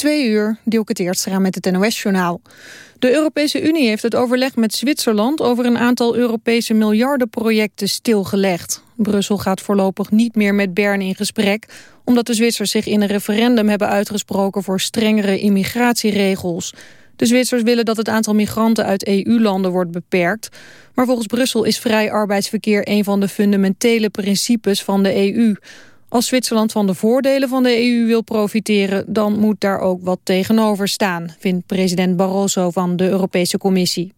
Twee uur, Dielke Teertstra met het NOS-journaal. De Europese Unie heeft het overleg met Zwitserland... over een aantal Europese miljardenprojecten stilgelegd. Brussel gaat voorlopig niet meer met Bern in gesprek... omdat de Zwitsers zich in een referendum hebben uitgesproken... voor strengere immigratieregels. De Zwitsers willen dat het aantal migranten uit EU-landen wordt beperkt. Maar volgens Brussel is vrij arbeidsverkeer... een van de fundamentele principes van de EU... Als Zwitserland van de voordelen van de EU wil profiteren... dan moet daar ook wat tegenover staan, vindt president Barroso van de Europese Commissie.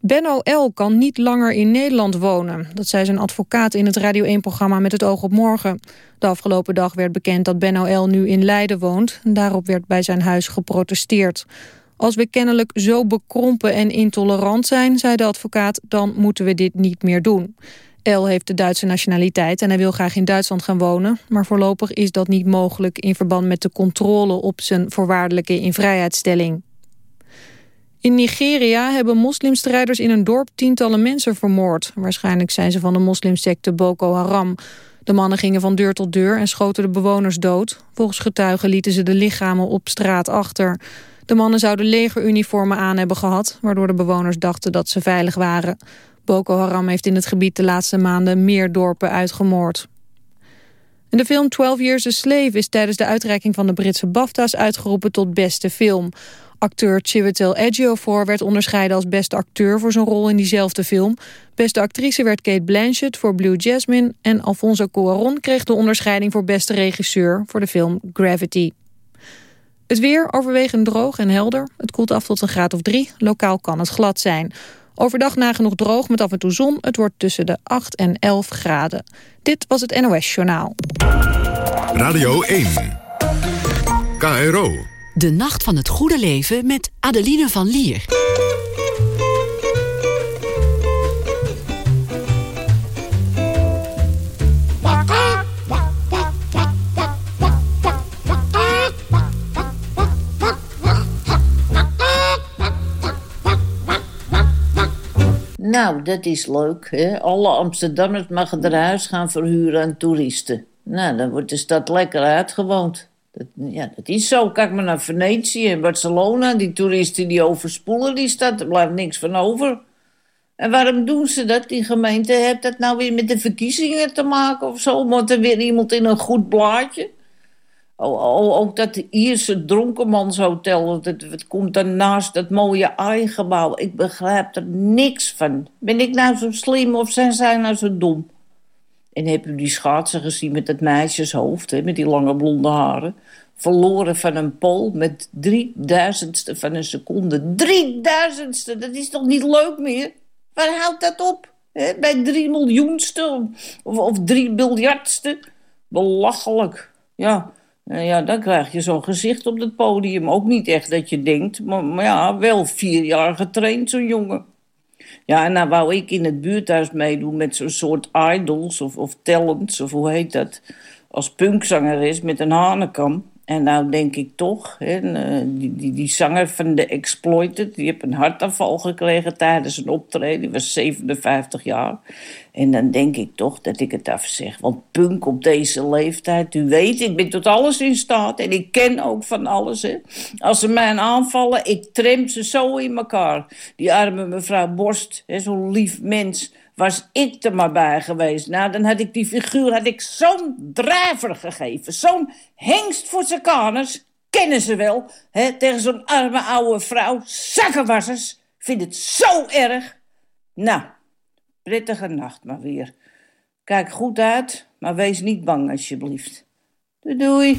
Benno L. kan niet langer in Nederland wonen. Dat zei zijn advocaat in het Radio 1-programma Met het oog op morgen. De afgelopen dag werd bekend dat Benno L. nu in Leiden woont. Daarop werd bij zijn huis geprotesteerd. Als we kennelijk zo bekrompen en intolerant zijn, zei de advocaat... dan moeten we dit niet meer doen. El heeft de Duitse nationaliteit en hij wil graag in Duitsland gaan wonen. Maar voorlopig is dat niet mogelijk in verband met de controle op zijn voorwaardelijke invrijheidstelling. In Nigeria hebben moslimstrijders in een dorp tientallen mensen vermoord. Waarschijnlijk zijn ze van de moslimsecte Boko Haram. De mannen gingen van deur tot deur en schoten de bewoners dood. Volgens getuigen lieten ze de lichamen op straat achter. De mannen zouden legeruniformen aan hebben gehad... waardoor de bewoners dachten dat ze veilig waren. Boko Haram heeft in het gebied de laatste maanden meer dorpen uitgemoord. de film 12 Years a Slave is tijdens de uitreiking van de Britse BAFTA's uitgeroepen tot beste film. Acteur Chiwetel Ejiofor werd onderscheiden als beste acteur voor zijn rol in diezelfde film. Beste actrice werd Kate Blanchett voor Blue Jasmine en Alfonso Cuarón kreeg de onderscheiding voor beste regisseur voor de film Gravity. Het weer overwegend droog en helder. Het koelt af tot een graad of drie. Lokaal kan het glad zijn. Overdag nagenoeg droog met af en toe zon. Het wordt tussen de 8 en 11 graden. Dit was het NOS Journaal. Radio 1. KRO. De Nacht van het Goede Leven met Adeline van Lier. Nou, dat is leuk. Hè? Alle Amsterdammers mogen er huis gaan verhuren aan toeristen. Nou, dan wordt de stad lekker uitgewoond. Dat, ja, dat is zo. Kijk maar naar Venetië en Barcelona. Die toeristen die overspoelen die stad. Er blijft niks van over. En waarom doen ze dat? Die gemeente heeft dat nou weer met de verkiezingen te maken of zo? Moet er weer iemand in een goed blaadje? Ook dat Ierse dronkenmanshotel, dat, dat komt dan naast dat mooie AI-gebouw. Ik begrijp er niks van. Ben ik nou zo slim of zijn zij nou zo dom? En heb u die schaatsen gezien met dat meisjeshoofd, hè, met die lange blonde haren? Verloren van een pool met drieduizendste van een seconde. Drieduizendste, dat is toch niet leuk meer? Waar houdt dat op? Hè? Bij drie miljoenste of, of drie miljardste? Belachelijk. Ja, nou ja, dan krijg je zo'n gezicht op het podium. Ook niet echt dat je denkt, maar, maar ja, wel vier jaar getraind, zo'n jongen. Ja, en nou wou ik in het buurthuis meedoen met zo'n soort idols of, of talents, of hoe heet dat? Als punkzangeres met een hanekam. En nou denk ik toch, hè, eh, die, die, die zanger van de Exploited... die heeft een hartaanval gekregen tijdens een optreden. Die was 57 jaar. En dan denk ik toch dat ik het afzeg. Want punk op deze leeftijd, u weet, ik ben tot alles in staat. En ik ken ook van alles. Hè. Als ze mij aanvallen, ik trem ze zo in elkaar. Die arme mevrouw Borst, zo'n lief mens was ik er maar bij geweest. Nou, dan had ik die figuur had ik zo'n drijver gegeven. Zo'n hengst voor zijn kaners. Kennen ze wel. Hè, tegen zo'n arme oude vrouw. Zakkenwassers. Vind het zo erg. Nou, prettige nacht maar weer. Kijk goed uit, maar wees niet bang alsjeblieft. Doei doei.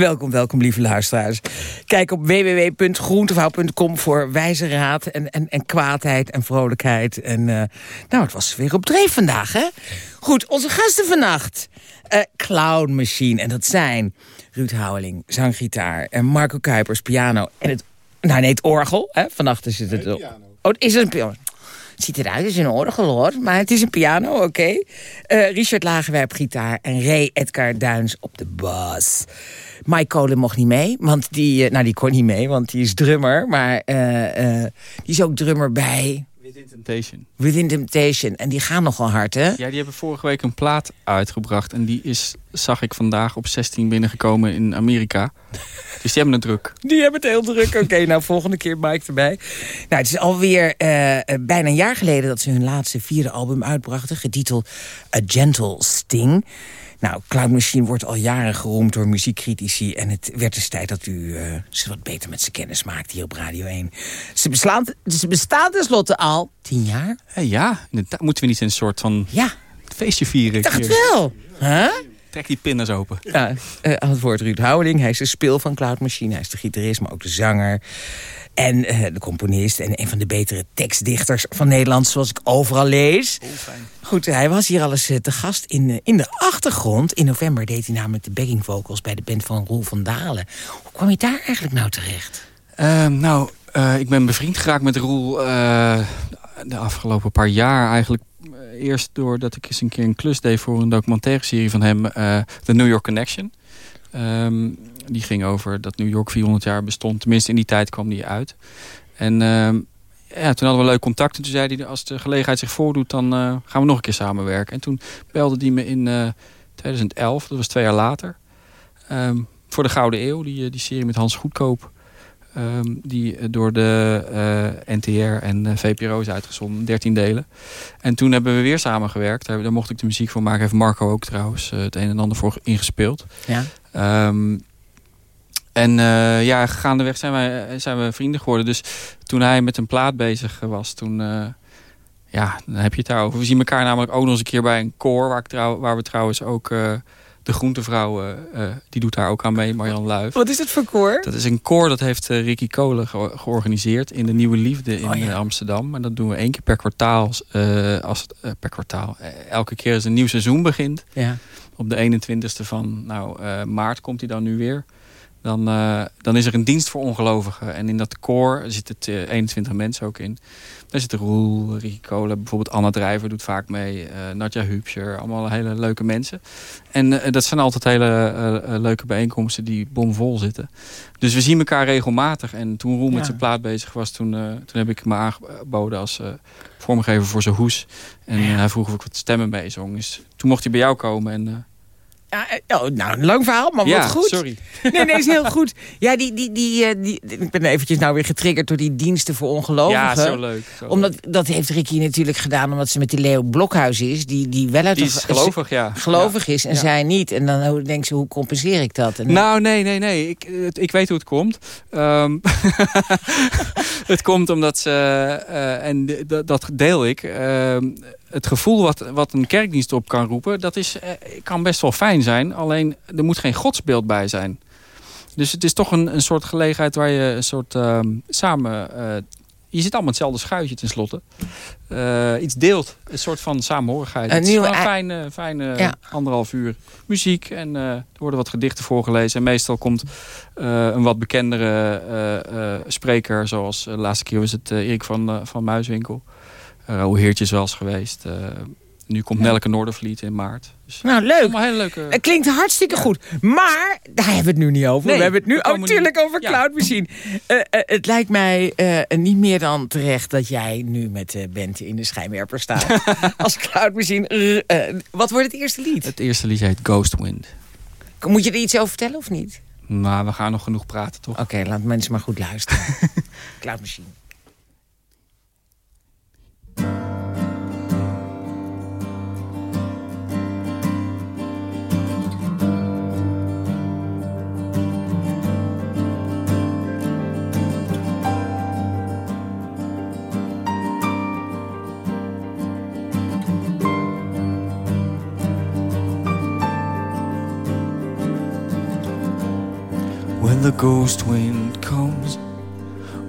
Welkom, welkom, lieve luisteraars. Kijk op www.groentevrouw.com voor wijze raad en, en, en kwaadheid en vrolijkheid. En uh, nou, het was weer op dreef vandaag, hè? Goed, onze gasten vannacht. Uh, Clown Machine. En dat zijn Ruud Houweling, zanggitaar. En Marco Kuipers, piano. En het, nou nee, het orgel. Hè? Vannacht is het het... Oh, is het een piano? Het ziet eruit als een orgel hoor, maar het is een piano, oké. Eh, Richard Lagerwerp gitaar en Ray Edgar Duins op de bas. Mike Kolen mocht niet mee, want die, eh, nou die kon niet mee, want die is drummer. Maar eh, eh, die is ook drummer bij Within Temptation. Within Temptation. En die gaan nogal hard, hè? Ja, die hebben vorige week een plaat uitgebracht. En die is, zag ik vandaag op 16 binnengekomen in Amerika. Dus die hebben het druk. Die hebben het heel druk. Oké, nou volgende keer Mike erbij. Nou, het is alweer uh, bijna een jaar geleden dat ze hun laatste vierde album uitbrachten. Getiteld A Gentle Sting. Nou, Cloud Machine wordt al jaren geroemd door muziekcritici... en het werd dus tijd dat u uh, ze wat beter met ze kennis maakt hier op Radio 1. Ze, beslaan, ze bestaan tenslotte al tien jaar. Hey, ja, moeten we niet een soort van ja. feestje vieren? Ik dacht wel. Huh? Trek die pinners open. Ja, uh, aan het woord Ruud Houding. Hij is de speel van Cloud Machine. Hij is de gitarist, maar ook de zanger. En uh, de componist en een van de betere tekstdichters van Nederland... zoals ik overal lees. Oh, fijn. Goed, hij was hier al eens uh, te gast in, in de achtergrond. In november deed hij namelijk de backing vocals... bij de band van Roel van Dalen. Hoe kwam je daar eigenlijk nou terecht? Uh, nou, ik ben bevriend geraakt met Roel... de afgelopen paar jaar eigenlijk eerst doordat ik eens een keer een klus deed voor een documentaire serie van hem, uh, The New York Connection. Um, die ging over dat New York 400 jaar bestond. Tenminste, in die tijd kwam die uit. En um, ja, toen hadden we leuk contact. En toen zei hij, als de gelegenheid zich voordoet, dan uh, gaan we nog een keer samenwerken. En toen belde hij me in uh, 2011, dat was twee jaar later. Um, voor de Gouden Eeuw, die, die serie met Hans Goedkoop. Um, die door de uh, NTR en uh, VPRO is uitgezonden, 13 delen. En toen hebben we weer samengewerkt. Daar, daar mocht ik de muziek voor maken. Heeft Marco ook trouwens het een en ander voor ingespeeld. Ja. Um, en ja, gaandeweg zijn, wij, zijn we vrienden geworden. Dus toen hij met een plaat bezig was, toen... ja, dan heb je het daarover. We zien elkaar namelijk ook nog eens een keer bij een koor... waar, ik trouw, waar we trouwens ook de groentevrouw, uh, die doet daar ook aan mee, Marjan Luif. Wat is het voor koor? Dat is een koor dat heeft uh, Ricky Kolen ge georganiseerd in de Nieuwe Liefde in oh, ja. Amsterdam. En dat doen we één keer per kwartaal. als, per kwartaal. elke keer als een nieuw seizoen begint. Ja. Op de 21ste van nou, maart komt hij dan nu weer. Dan, dan is er een dienst voor ongelovigen. En in dat koor zitten uh, 21 mensen ook in. Daar zitten Roel, Ricky Kolen, bijvoorbeeld Anna Drijver doet vaak mee. Uh, Nadja Hupscher, allemaal hele leuke mensen. En uh, dat zijn altijd hele leuke bijeenkomsten die bomvol zitten. Dus we zien elkaar regelmatig. En toen Roel ja. met zijn plaat bezig was, toen, toen heb ik me aangeboden als vormgever voor zijn hoes. En hij vroeg of ik wat stemmen mee zong. Dus toen mocht hij bij jou komen en... Ja, oh, nou, een lang verhaal, maar ja, wat goed. sorry. Nee, nee, is heel goed. Ja, die, die, die, die, ik ben eventjes nou weer getriggerd door die diensten voor ongelovigen. Ja, zo leuk. Zo omdat, dat heeft Ricky natuurlijk gedaan omdat ze met die Leo Blokhuis is. Die, die wel uit die is gelovig, ja. Gelovig ja. is en ja. zij niet. En dan denkt ze, hoe compenseer ik dat? En nou, nee, nee, nee. Ik, ik weet hoe het komt. Um, het komt omdat ze, uh, en dat deel ik... Uh, het gevoel wat, wat een kerkdienst op kan roepen... dat is, eh, kan best wel fijn zijn. Alleen, er moet geen godsbeeld bij zijn. Dus het is toch een, een soort gelegenheid waar je een soort uh, samen... Uh, je zit allemaal hetzelfde schuitje tenslotte. Uh, iets deelt. Een soort van samenhorigheid. Een, nieuwe, een fijne, fijne ja. anderhalf uur muziek. En er worden wat gedichten voorgelezen. En meestal komt een wat bekendere spreker. Zoals de laatste keer was het Erik van, van Muiswinkel. Hoe Heertje is wel eens geweest. Uh, nu komt ja. Nelke Noordervliet in maart. Dus nou, leuk. Hele leuke... Het klinkt hartstikke ja. goed. Maar, daar hebben we het nu niet over. Nee, we hebben het nu ook natuurlijk nu... over Cloud Machine. Uh, het lijkt mij niet meer dan terecht dat jij nu met Bente in de schijnwerper staat. Als Cloud Machine. wat wordt het eerste lied? Het eerste lied heet Ghost Wind. Moet je er iets over vertellen of niet? Nou, we gaan nog genoeg praten, toch? Oké, okay, laat mensen maar goed luisteren. Cloud Machine. When the ghost wind comes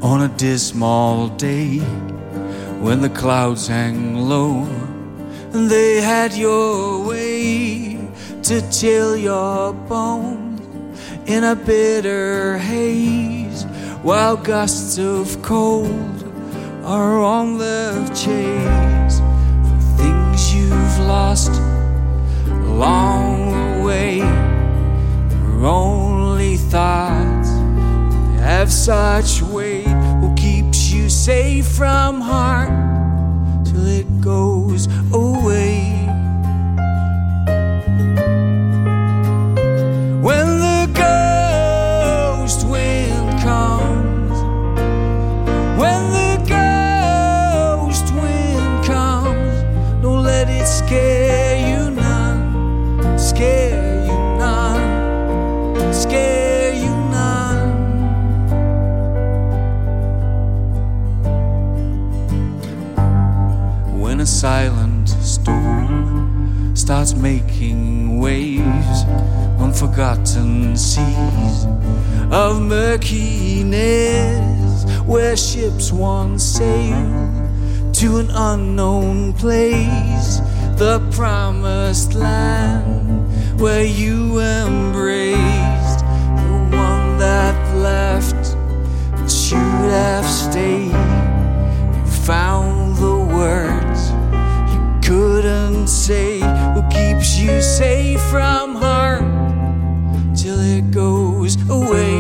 on a dismal day, when the clouds hang low, and they had your way to chill your bones in a bitter haze, while gusts of cold are on the chase for things you've lost along the way. Your only thoughts have such weight say from heart till it goes over. Starts making waves on forgotten seas of murkiness where ships once sailed to an unknown place, the promised land where you embraced the one that left but should have stayed. You found the words you couldn't say. You safe from harm till it goes away?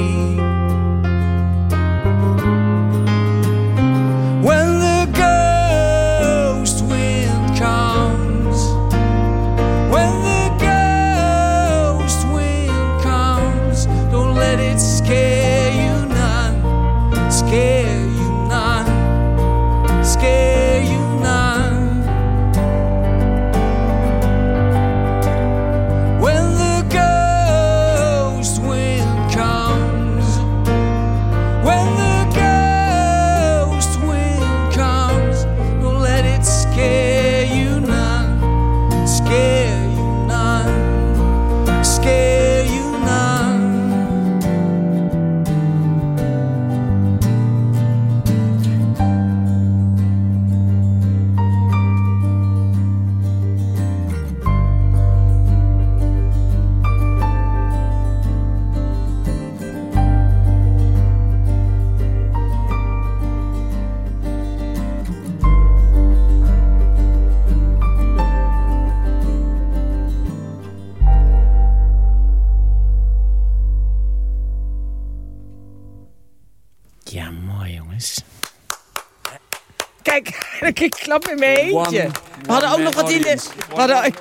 In mijn eentje. One- We hadden ook nog wat in de... We hadden,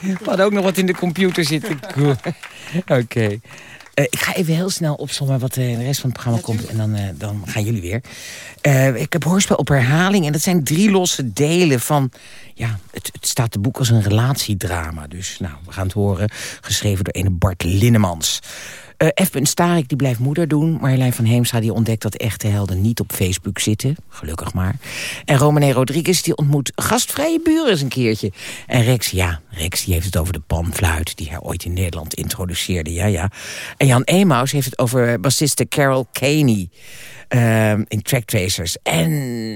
we hadden ook nog wat in de computer zitten. Goed. Oké. Eh, ik ga even heel snel opzommen wat in de rest van het programma komt. En dan, eh, dan gaan jullie weer. Eh, ik heb hoorspel op herhaling. En dat zijn drie losse delen van... Ja, het, het staat te boek als een relatiedrama. Dus nou, we gaan het horen. Geschreven door ene Bart Linnemans. Eh F. Starik die blijft moeder doen. Marjolein van Heemstra die ontdekt dat echte helden niet op Facebook zitten. Gelukkig maar. En Romane Rodriguez die ontmoet gastvrije buren eens een keertje. En Rex, ja, Rex die heeft het over de panfluit... die hij ooit in Nederland introduceerde, ja, ja. En Jan Emaus heeft het over bassiste Carol Caney... ehm, in Track Tracers. En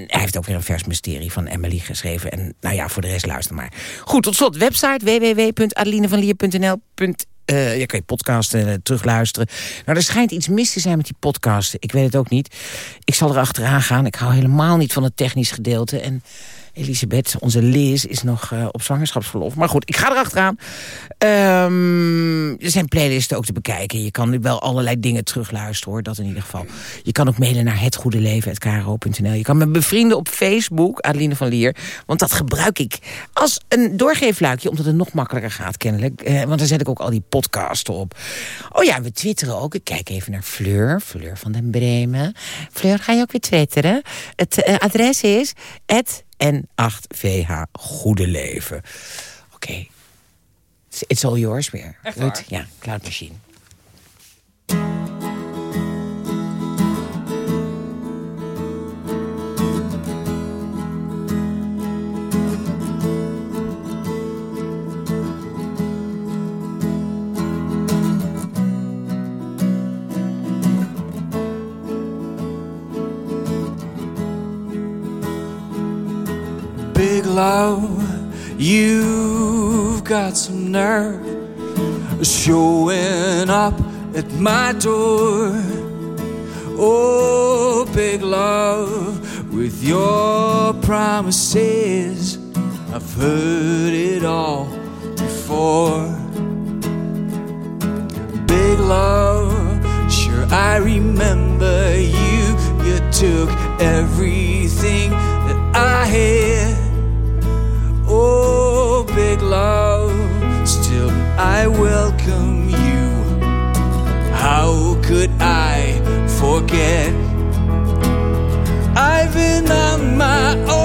hij heeft ook weer een vers mysterie van Emily geschreven. En nou ja, voor de rest luister maar. Goed, tot slot, website www.adelinevanlier.nl. Eh, je kan je podcasten eh, terugluisteren. Nou, er schijnt iets mis te zijn met die podcasten. Ik weet het ook niet. Ik zal er achteraan gaan. Ik hou helemaal niet van het technisch gedeelte. En Elisabeth, onze Liz, is nog eh, op zwangerschapsverlof. Maar goed, ik ga erachteraan. Ehm er zijn playlisten ook te bekijken. Je kan nu wel allerlei dingen terugluisteren, hoor. Dat in ieder geval. Je kan ook mailen naar hetgoedeleven.kro.nl. Je kan me bevrienden op Facebook, Adeline van Lier. Want dat gebruik ik als een doorgeefluikje... omdat het nog makkelijker gaat, kennelijk. Eh, want dan zet ik ook al die podcasten op. Oh ja, we twitteren ook. Ik kijk even naar Fleur. Fleur van den Bremen. Fleur, ga je ook weer twitteren? Het eh, adres is... N8VH Goede Leven. Oké. It's, it's all yours weer. Echt? Ja, Cloud Machine. Love, you've got some nerve showing up at my door. Oh, big love, with your promises. I've heard it all before. Big love, sure I remember you. You took everything that I had. I welcome you. How could I forget? I've been on my own,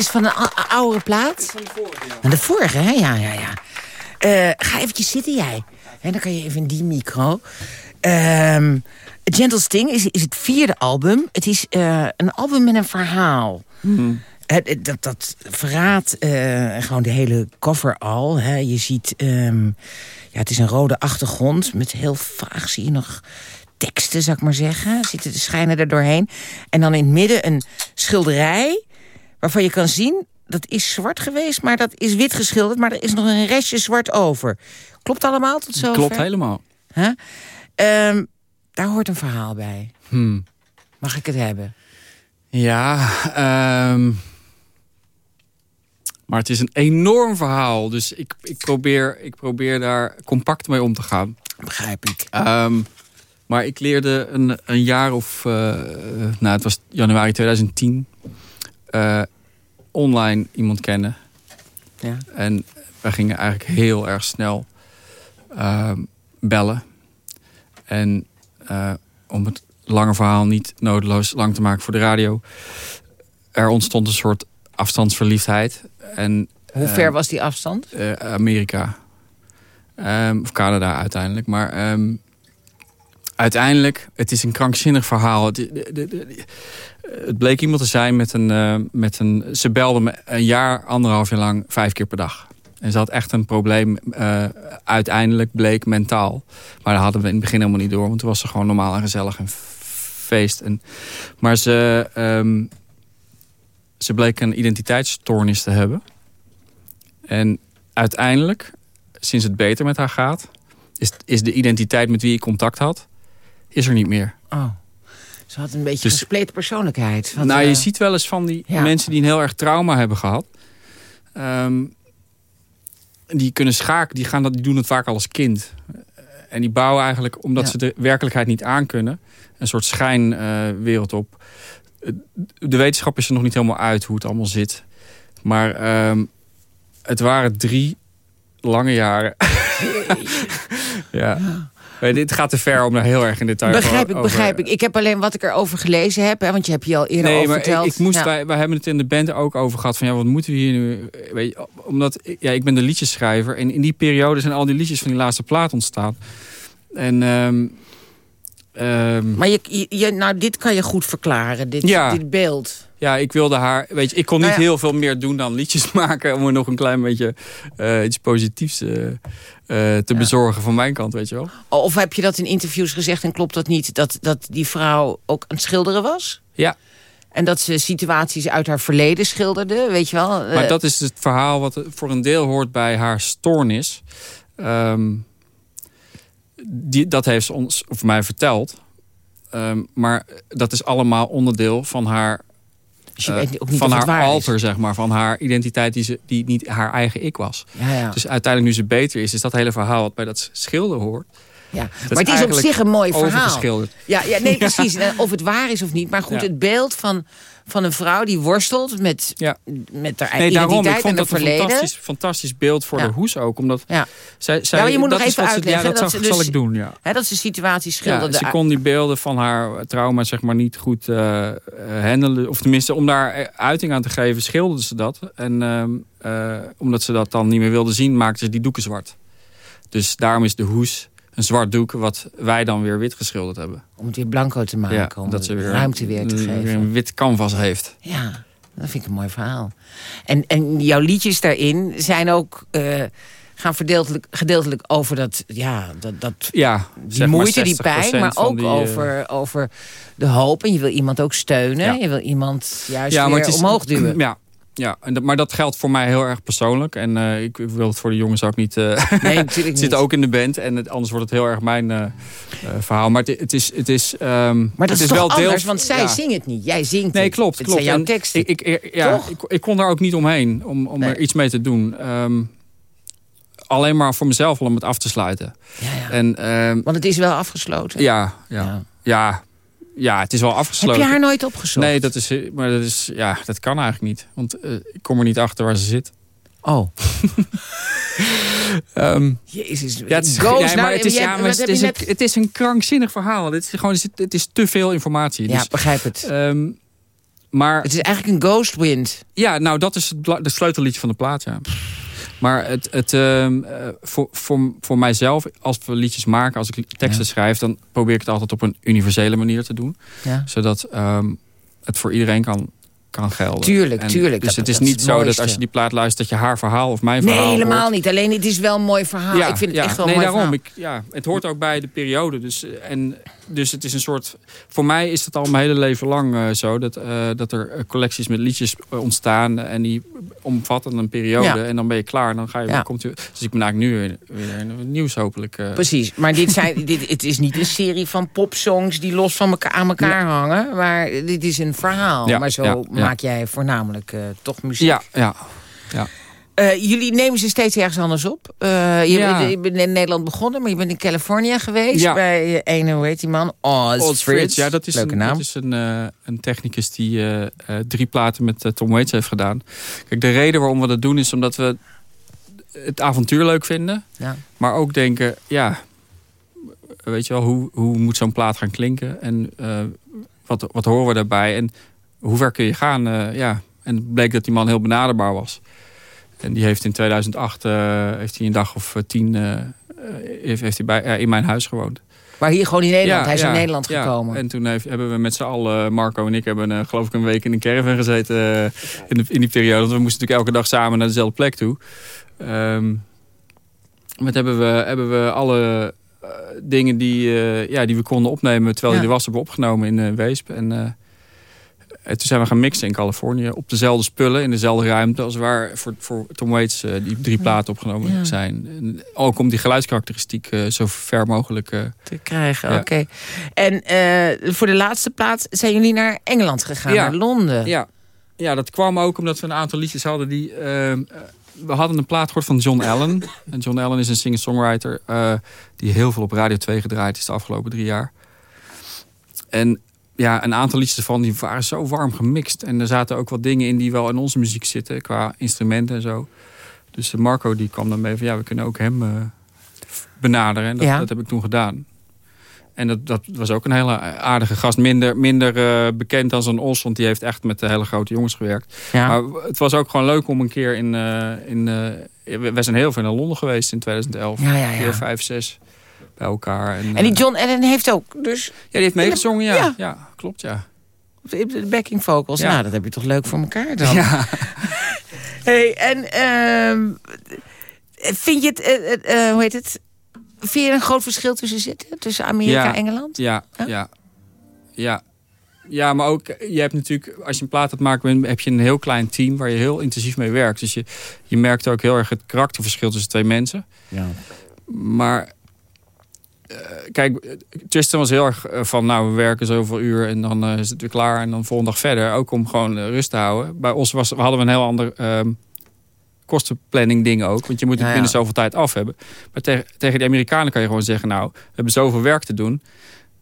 is van een oudere plaat? Van de vorige, de vorige, hè? Ja, ja, ja. Eh, ga eventjes zitten, jij. En dan kan je even in die micro. Ehm Gentle Sting is, is het vierde album. Het is eh, een album met een verhaal. Het- het- dat, dat verraadt eh, gewoon de hele cover al. Hè. Je ziet, ehm, ja, het is een rode achtergrond met heel vaag zie je nog teksten, zou ik maar zeggen. Zitten de schijnen er doorheen. En dan in het midden een schilderij waarvan je kan zien... dat is zwart geweest, maar dat is wit geschilderd... maar er is nog een restje zwart over. Klopt allemaal tot zover? Klopt helemaal. Huh? Ehm, daar hoort een verhaal bij. Hmm. Mag ik het hebben? Ja, ehm, maar het is een enorm verhaal. Dus ik, ik, probeer, ik probeer daar compact mee om te gaan. Begrijp ik. Ehm, maar ik leerde een, een jaar of... eh, nou, het was januari 2010. Eh, online iemand kennen. Ja. En we gingen eigenlijk heel erg snel ehm, bellen. En eh, om het lange verhaal niet nodeloos lang te maken voor de radio... er ontstond een soort afstandsverliefdheid. En, Hoe eh, ver was die afstand? eh, Amerika. Ehm, of Canada uiteindelijk. Maar ehm, uiteindelijk, het is een krankzinnig verhaal. Het, bleek iemand te zijn met een, eh, met een... Ze belde me een jaar, anderhalf jaar lang, vijf keer per dag. En ze had echt een probleem, eh, uiteindelijk bleek mentaal. Maar dat hadden we in het begin helemaal niet door. Want toen was ze gewoon normaal en gezellig en feest. En, maar ze, ehm, ze bleek een identiteitsstoornis te hebben. En uiteindelijk, sinds het beter met haar gaat... is, is de identiteit met wie ik contact had, is er niet meer. Oh. Ze had een beetje Dus- een gespleten persoonlijkheid. Want, nou, je eh, ziet wel eens van die ja. mensen die een heel erg trauma hebben gehad. Ehm, die kunnen schaken, die, gaan dat, die doen het vaak al als kind. Eh, En die bouwen eigenlijk, omdat Ja. ze de werkelijkheid niet aankunnen... een soort schijnwereld op. de wetenschap is er nog niet helemaal uit hoe het allemaal zit. Maar ehm, het waren drie lange jaren. ja. ja. Dit gaat te ver om daar heel erg in detail Begrijp ik, begrijp ik. Ik heb alleen wat ik erover gelezen heb. Hè, want je hebt je al eerder nee, over verteld. Ik, ik moest, wij, wij hebben het in de band ook over gehad. Van ja, wat moeten we hier nu... Weet je, omdat ja, ik ben de liedjeschrijver. En in die periode zijn al die liedjes van die laatste plaat ontstaan. En... Um, um, maar je, je, nou, dit kan je goed verklaren, dit, ja. dit beeld. Ja, ik wilde haar... Weet je, ik kon niet nou ja. heel veel meer doen dan liedjes maken... om er nog een klein beetje uh, iets positiefs uh, uh, te ja. bezorgen van mijn kant, weet je wel. Of heb je dat in interviews gezegd en klopt dat niet... dat, dat die vrouw ook aan het schilderen was? Ja. En dat ze situaties uit haar verleden schilderde, weet je wel? Maar dat is het verhaal wat voor een deel hoort bij haar stoornis. Um, die, dat heeft ze ons, of mij verteld. Um, maar dat is allemaal onderdeel van haar dus je weet ook niet van haar alter, zeg maar. Van haar identiteit die, ze, die niet haar eigen ik was. Ja, ja. Dus uiteindelijk nu ze beter is, is dat hele verhaal wat bij dat schilder hoort. Ja, maar het is op zich een mooi verhaal. Ja, ja, nee, precies. of het waar is of niet. Maar goed, het beeld van, van een vrouw die worstelt met, ja. met haar nee, identiteit daarom, ik vond en dat verleden. Een fantastisch, fantastisch beeld voor Ja. de hoes ook. Omdat Ja. zij, zij, Ja, je moet dat nog is even wat ze- uitleggen Ja, dat, dat zal, ze dus- zal ik doen, ja. Hè, dat ze situaties schilderde. Ja, ze kon die beelden van haar trauma zeg maar niet goed eh, handelen. Of tenminste, om daar eh, uiting aan te geven, schilderde ze dat. En ehm, eh, omdat ze dat dan niet meer wilde zien, maakte ze die doeken zwart. Dus daarom is de hoes een zwart doek wat wij dan weer wit geschilderd hebben. Om het weer blanco te maken. Ja, om dat ze weer, ruimte weer te weer geven. een wit canvas heeft. Ja, dat vind ik een mooi verhaal. En, en jouw liedjes daarin zijn ook... eh, gaan verdeeltelijk, gedeeltelijk over dat, ja, dat, dat Ja, die moeite, die 60% pijn, maar ook die, eh, over, over de hoop. En je wil iemand ook steunen. Ja. Je wil iemand juist ja, weer omhoog duwen. Ja, ja en dat, maar dat geldt voor mij heel erg persoonlijk. En eh, ik wil het voor de jongens ook niet... eh, Nee, natuurlijk zit ook in de band en het, anders wordt het heel erg mijn eh, verhaal. Maar het, het is, het is, ehm, Maar dat het is, wel toch anders, deels, want zij ja. zingt het niet. Jij zingt Nee, het. klopt. Het klopt. zijn jouw En teksten. Ik, ik, ja, Toch? ik, ik kon daar ook niet omheen om, om Nee. er iets mee te doen. Ehm, alleen maar voor mezelf, om het af te sluiten. ja, ja. En ehm, Want het is wel afgesloten. ja, ja, Ja. Ja. ja, het is wel Heb afgesloten. je haar nooit opgezocht? Nee, dat is, maar dat, is, ja, dat kan eigenlijk niet. Want eh, ik kom er niet achter waar ze zit. Oh, Ehm, jezus. ja, het is, nee, maar nou, het is, ja, maar het, heb is een, het is een krankzinnig verhaal. Het is, gewoon, het is te veel informatie. Ja, Dus, begrijp het. ehm, maar Het is eigenlijk een ghost wind. Ja, nou dat is het, de sleutelliedje van de plaat, ja. Maar het, het, ehm, eh, voor, voor, voor mijzelf, als we liedjes maken, als ik teksten schrijf... dan probeer ik het altijd op een universele manier te doen. Ja. Zodat ehm, het voor iedereen kan, kan gelden. Tuurlijk, En tuurlijk. Dus Dat- het is niet het zo dat als je die plaat luistert... dat je haar verhaal of mijn Nee, verhaal helemaal hoort. niet. Alleen het is wel een mooi verhaal. ik vind het Ja, echt wel ja. nee, mooi daarom. verhaal. Ik, ja, het hoort ook bij de periode. Dus, eh, en, dus het is een soort... Voor mij is het al mijn hele leven lang eh, zo... Dat, eh, dat er eh, collecties met liedjes ontstaan... en die omvatten een periode. Ja. En dan ben je klaar. En dan ga je, Ja. komt je, dus ik ben eigenlijk nu weer, weer in het nieuws hopelijk. Precies, maar dit zijn, dit, het is niet een serie van popsongs die los van elkaar aan elkaar hangen. Maar dit is een verhaal. Ja, maar zo ja, ja. maak jij voornamelijk toch muziek. Ja, ja. Eh, jullie nemen ze steeds ergens anders op. Eh, je, Ja. je bent in Nederland begonnen, maar je bent in Californië geweest. Ja. Bij eh, een, hoe heet die man? Oz, ja, dat is Leuke een, naam. Dat is een, een technicus die drie platen met Tom Waits heeft gedaan. Kijk, de reden waarom we dat doen is omdat we het avontuur leuk vinden. Ja. Maar ook denken, ja, weet je wel, hoe, hoe moet zo'n plaat gaan klinken? En wat, wat horen we daarbij? En hoe ver kun je gaan? Ja. En het bleek dat die man heel benaderbaar was. En die heeft in 2008 eh, heeft hij een dag of eh, tien eh, heeft, hij bij, in mijn huis gewoond. Maar hier gewoon in Nederland. Hij is in Nederland ja. gekomen. En toen heeft, hebben we met z'n allen, Marco en ik, hebben geloof ik een week in een caravan gezeten in, de, in die periode. Want we moesten natuurlijk elke dag samen naar dezelfde plek toe. Met hebben we, hebben we alle dingen die, ja, die we konden opnemen terwijl hij er was, hebben opgenomen in Weesp. En, en toen zijn we gaan mixen in Californië op dezelfde spullen, in dezelfde ruimte als waar voor, voor Tom Waits eh, die drie platen opgenomen Ja. zijn. En ook om die geluidskarakteristiek eh, zo ver mogelijk eh, te krijgen. Ja. Oké. En eh, voor de laatste plaats zijn jullie naar Engeland gegaan, Ja. naar Londen. Ja. ja, dat kwam ook omdat we een aantal liedjes hadden die... eh, we hadden een plaat gehoord van John Allen. En John Allen is een singer-songwriter... eh, die heel veel op Radio 2 gedraaid is de afgelopen drie jaar. En ja, een aantal liedjes ervan die waren zo warm gemixt. En er zaten ook wat dingen in die wel in onze muziek zitten. Qua instrumenten en zo. Dus Marco die kwam dan mee van ja, we kunnen ook hem uh, benaderen. En dat, Ja. dat heb ik toen gedaan. En dat, dat was ook een hele aardige gast. Minder, minder eh, bekend dan zo'n Os, want die heeft echt met de hele grote jongens gewerkt. Ja. Maar het was ook gewoon leuk om een keer in... eh, in eh, we zijn heel veel naar Londen geweest in 200011. Ja, ja, ja. Keer vijf, zes bij elkaar. En, En die eh, John Allen heeft ook dus ja, die heeft meegezongen, ja. Ja. ja. klopt, ja. de backing vocals. Ja. Nou, dat heb je toch leuk voor elkaar dan. Ja. Hey, en ehm, vind je het, eh, eh, hoe heet het? Vind je er een groot verschil tussen zitten? Tussen Amerika Ja. en Engeland? Ja, Ja? ja. Ja. Ja, maar ook, je hebt natuurlijk, als je een plaat het maken heb je een heel klein team waar je heel intensief mee werkt. Dus je, je merkt ook heel erg het karakterverschil tussen twee mensen. Ja. Maar kijk, eh, Tristan was heel erg eh, van, nou, we werken zoveel uur en dan eh, is het weer klaar en dan volgende dag verder. Ook om gewoon rust te houden. Bij ons was, we hadden we een heel ander ehm, kostenplanning ding ook. Want je moet het Ja, ja. binnen zoveel tijd af hebben. Maar tegen, tegen de Amerikanen kan je gewoon zeggen, nou, we hebben zoveel werk te doen.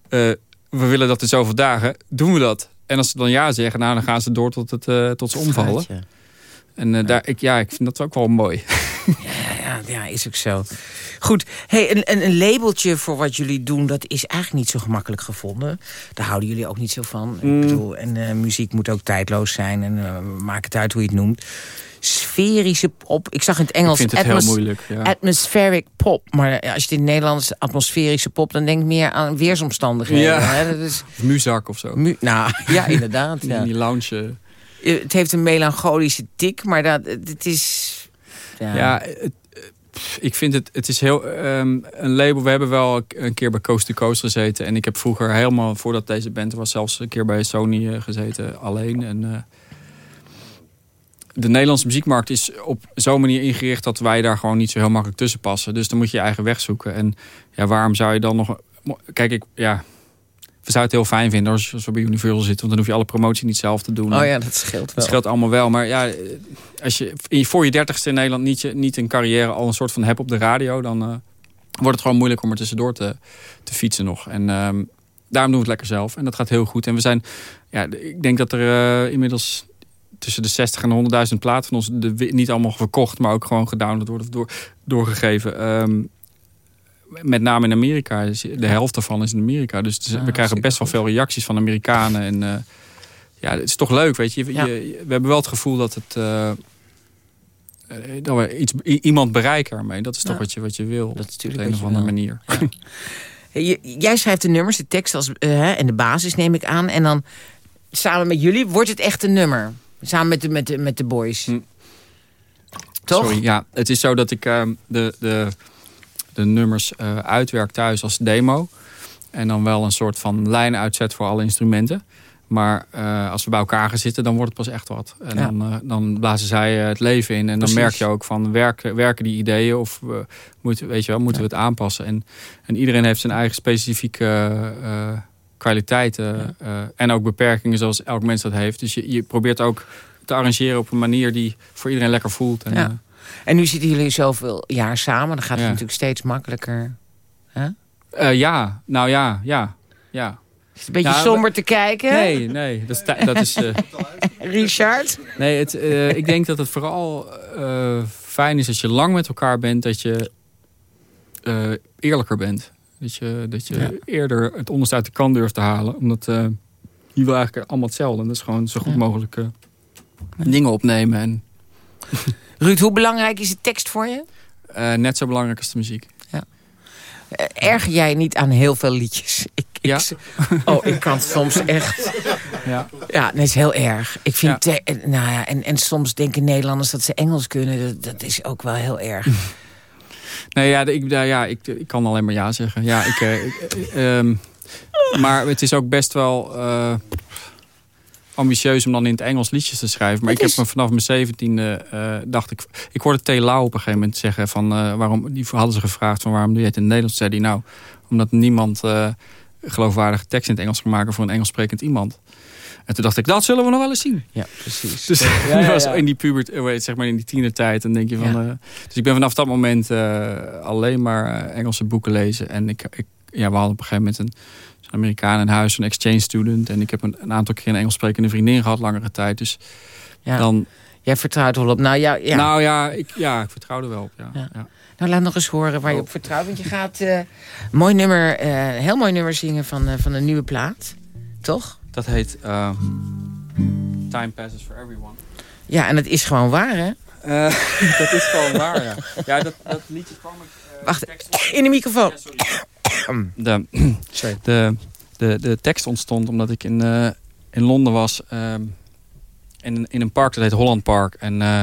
We willen dat in zoveel dagen, doen we dat. En als ze dan ja zeggen, nou, dan gaan ze door tot, het, tot ze omvallen. En eh, daar, ik, ja, ik vind dat ook wel mooi. Ja, ja, ja, is ook zo. Goed, hey, een, een, een labeltje voor wat jullie doen... dat is eigenlijk niet zo gemakkelijk gevonden. Daar houden jullie ook niet zo van. Mm. Ik bedoel, en eh, muziek moet ook tijdloos zijn. En eh, maak het uit hoe je het noemt. Sferische pop. Ik zag in het Engels... ik vind het heel moeilijk. Ja. Atmospheric pop. Maar als je het in het Nederlands atmosferische pop... dan denk ik meer aan weersomstandigheden. Ja. Hè? Dat is, Muzak of zo. mu nou, ja, inderdaad. In Ja. die lounge. Eh, Het heeft een melancholische tik, maar dat, het is... Ja, eh, ik vind het, het is heel ehm, een label. We hebben wel een keer bij Coast to Coast gezeten. En ik heb vroeger helemaal, voordat deze band was, zelfs een keer bij Sony eh, gezeten, alleen. En de Nederlandse muziekmarkt is op zo'n manier ingericht dat wij daar gewoon niet zo heel makkelijk tussen passen. Dus dan moet je je eigen weg zoeken. En ja, waarom zou je dan nog. Kijk, ik, ja. We zouden het heel fijn vinden als, als we bij Universal zitten. Want dan hoef je alle promotie niet zelf te doen. Oh ja, dat scheelt wel. scheelt allemaal wel. Maar ja, als je in- voor je dertigste in Nederland niet, je, niet een carrière al een soort van hebt op de radio... dan eh, wordt het gewoon moeilijk om er tussendoor te, te fietsen nog. En ehm, daarom doen we het lekker zelf. En dat gaat heel goed. En we zijn, ja, ik denk dat er eh, inmiddels tussen de 60 en 100.000 platen van ons... De, niet allemaal verkocht, maar ook gewoon gedownload worden of door, doorgegeven... Ehm, met name in Amerika. De helft daarvan is in Amerika. Dus we krijgen best wel veel reacties van Amerikanen. En eh, ja, het is toch leuk, weet je. Je- Ja. je- we hebben wel het gevoel dat het... eh, eh, dat we iets, iemand bereiken ermee. Dat is toch Ja. wat, je, wat je wil. Dat is natuurlijk op een of andere wil. manier. Jij schrijft de nummers, de tekst als, en de basis neem ik aan. En dan samen met jullie wordt het echt een nummer. Samen met de, met de, met de boys. Hm. Toch? Sorry, ja. Het is zo dat ik eh, de, de, de nummers eh, uitwerk thuis als demo. En dan wel een soort van lijn uitzet voor alle instrumenten. Maar eh, als we bij elkaar gaan zitten, dan wordt het pas echt wat. En Ja. dan, eh, dan blazen zij het leven in. En dan merk je ook van, werken, werken die ideeën of moeten, weet je wel, moeten we het aanpassen? En, en iedereen heeft zijn eigen specifieke kwaliteiten. en ook beperkingen zoals elk mens dat heeft. Dus je, je probeert ook te arrangeren op een manier die voor iedereen lekker voelt. En, En nu zitten jullie zoveel jaar samen. Dan gaat het Ja. natuurlijk steeds makkelijker. eh, ja, nou ja, ja, ja. Is het een beetje Ja, somber te kijken? Nee, nee, dat is, dat is eh, Richard? nee, het, eh, ik denk dat het vooral fijn is als je lang met elkaar bent, dat je eerlijker bent. Dat je, dat je Ja. eerder het onderste uit de kan durft te halen. Omdat je wil eigenlijk allemaal hetzelfde. En dat is gewoon zo goed mogelijk dingen opnemen. En Ruud, hoe belangrijk is de tekst voor je? eh, net zo belangrijk als de muziek. Eh, Erger jij niet aan heel veel liedjes? Ik, ik, Ja. Oh, ik kan soms echt... Ja. Ja, dat is heel erg. Ik vind, Ja. te- nou ja, en, en soms denken Nederlanders dat ze Engels kunnen. Dat, dat is ook wel heel erg. Nee, ja, ik, ja, ja ik, ik kan alleen maar ja zeggen. Ja, ik, eh, ik, eh, ehm, maar het is ook best wel ambitieus om dan in het Engels liedjes te schrijven. Maar Het ik is- heb me vanaf mijn zeventiende uh, dacht ik... Ik hoorde T. Lau op een gegeven moment zeggen van... eh, waarom, die hadden ze gevraagd van waarom doe je het in het Nederlands? Zei hij nou, omdat niemand eh, geloofwaardige tekst in het Engels kan maken voor een Engels sprekend iemand. En toen dacht ik, dat zullen we nog wel eens zien. Ja, precies. Dus ja, ja, dat was in die pubert, zeg maar in die tienertijd. Dan denk je van. Ja. eh, dus ik ben vanaf dat moment eh, alleen maar Engelse boeken lezen. En ik, ik ja, we hadden op een gegeven moment een een Amerikaan in huis, een exchange student. En ik heb een, een aantal keer een Engels sprekende vriendin gehad, langere tijd. Dus Ja. dan... Jij vertrouwt wel op. Nou ja, ja. Nou ja ik, ja, ik vertrouw er wel op. Ja. Ja. Ja. Nou, laat nog eens horen waar je Oh. op vertrouwt. Want je gaat eh mooi nummer, eh, heel mooi nummer zingen van, eh, van een nieuwe plaat. Toch? Dat heet uh, Time Passes for Everyone. Ja, en het is gewoon waar, hè? Dat is gewoon waar, ja. Ja, dat, dat liedje kwam ik... Wacht, tekst- in de microfoon. Ja, sorry. De, de, de, de tekst ontstond omdat ik in, eh, in Londen was. ehm, in, in een park, dat heet Holland Park. En eh,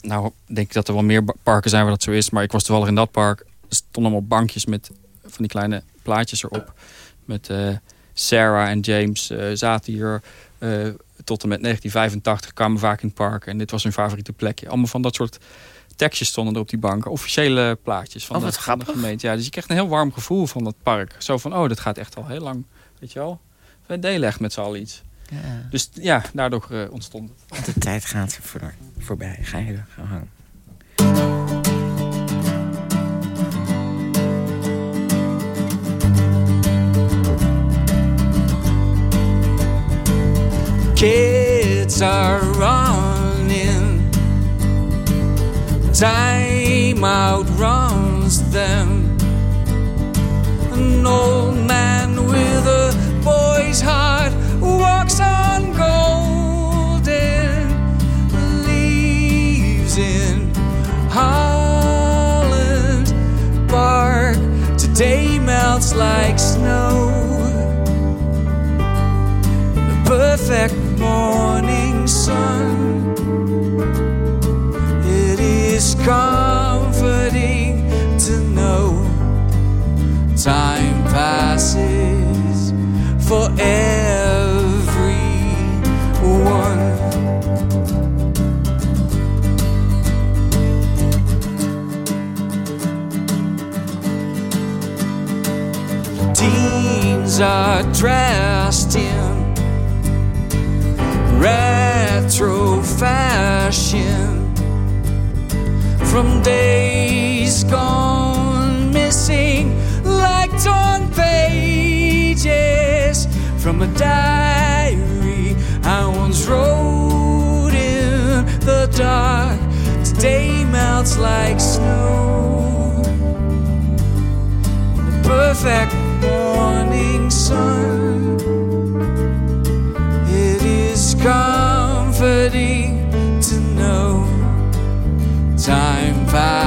nou denk ik dat er wel meer parken zijn waar dat zo is. Maar ik was toevallig in dat park. Er stonden allemaal bankjes met van die kleine plaatjes erop. Met eh, Sarah en James zaten hier tot en met 1985. Kwamen vaak in het park. En dit was hun favoriete plekje. Allemaal van dat soort tekstjes stonden er op die banken. Officiële plaatjes van, Oh, de, van gemeente. Ja, dus je krijgt een heel warm gevoel van dat park. Zo van, oh, dat gaat echt al heel lang. Weet je wel? Wij delen echt met z'n allen iets. Ja, Dus ja, daardoor eh, ontstond het. de tijd gaat voor, voorbij. Ga je er gang. Kids are running, time outruns them. An old man with a boy's heart walks on golden leaves in Holland Park. Today melts like snow the perfect morning sun. Is comforting to know time passes for everyone. Teens are dressed in retro fashion from days gone missing like torn pages from a diary I once wrote in the dark. Today melts like snow. Perfect time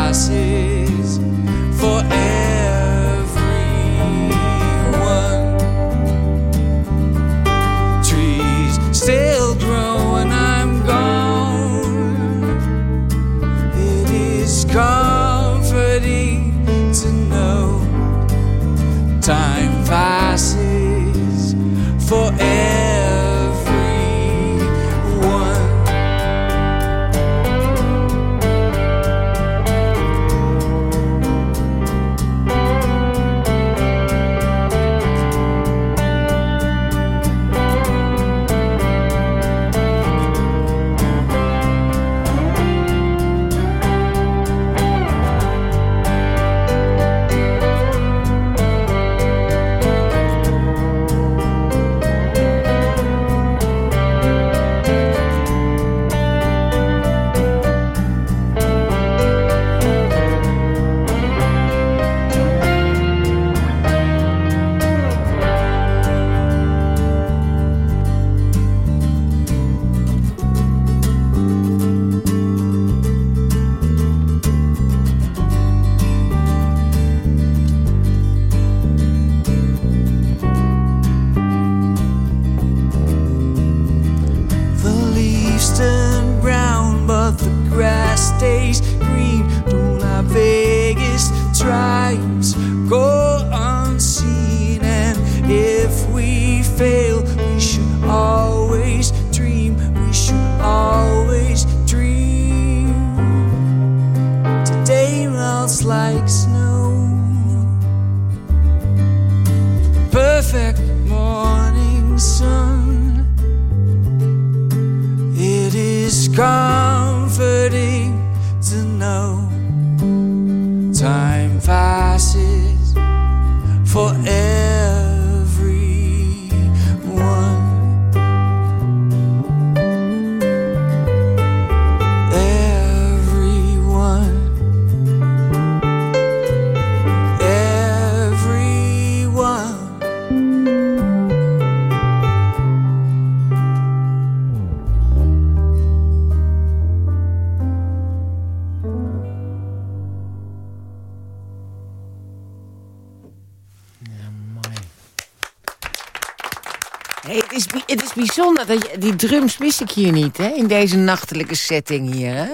die drums mis ik hier niet, hè? In deze nachtelijke setting hier, hè?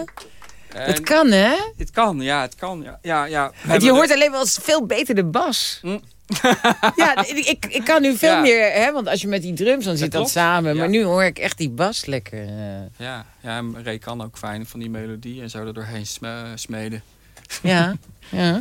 het kan, hè? Het kan, ja, het kan. Ja, ja, ja. Je hoort alleen wel veel beter de bas. Hm. ja, ik, ik, kan nu veel Ja. meer, hè? Want als je met die drums, dan zit dat samen. Maar nu hoor ik echt die bas lekker. eh. Ja, ja, en Ray kan ook fijn van die melodie en zo er doorheen sme- smeden. Ja, ja.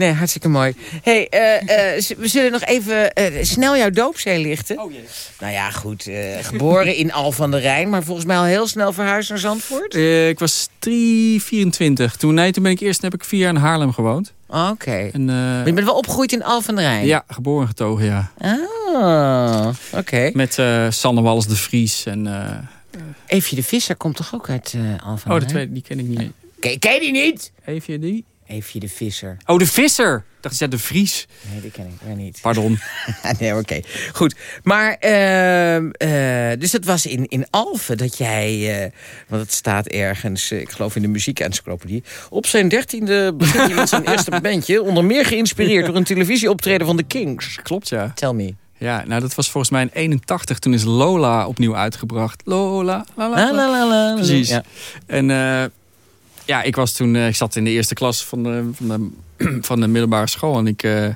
Nee, hartstikke mooi. hey, eh, eh, we zullen nog even eh, snel jouw doopzee lichten. Oh jee. Nou ja, goed. geboren in Al van der Rijn, maar volgens mij al heel snel verhuisd naar Zandvoort. Ik was 3, 24. Toen, nee, toen ben ik eerst heb ik vier jaar in Haarlem gewoond. Oké. Je bent wel opgegroeid in Al van der Rijn? ja, geboren en getogen, ja. Ah, oké. Met eh Sanne Wallis de Vries. En, eh, Eefje de Visser komt toch ook uit Al van oh, der de Rijn? tweede, die ken ik niet. Ken, ken je die niet? Eefje die? Eefje de Visser. Oh, de Visser! Ik dacht, je zei de Vries. Nee, die ken ik weer niet. Pardon. nee, oké. Goed. Maar, ehm, eh, dus het was in, in Alphen dat jij... eh, want het staat ergens, eh, ik geloof in de muziekencyclopedie... op zijn dertiende begint hij met zijn eerste bandje... onder meer geïnspireerd door een televisieoptreden van de Kings. Klopt, ja. Tell me. Ja, nou dat was volgens mij in 81. Toen is Lola opnieuw uitgebracht. Lola, la, la, La, la. la, la, la. Precies. Ja. En ja, ik was toen, eh, ik zat in de eerste klas van de, van de, van de middelbare school. En ik, eh,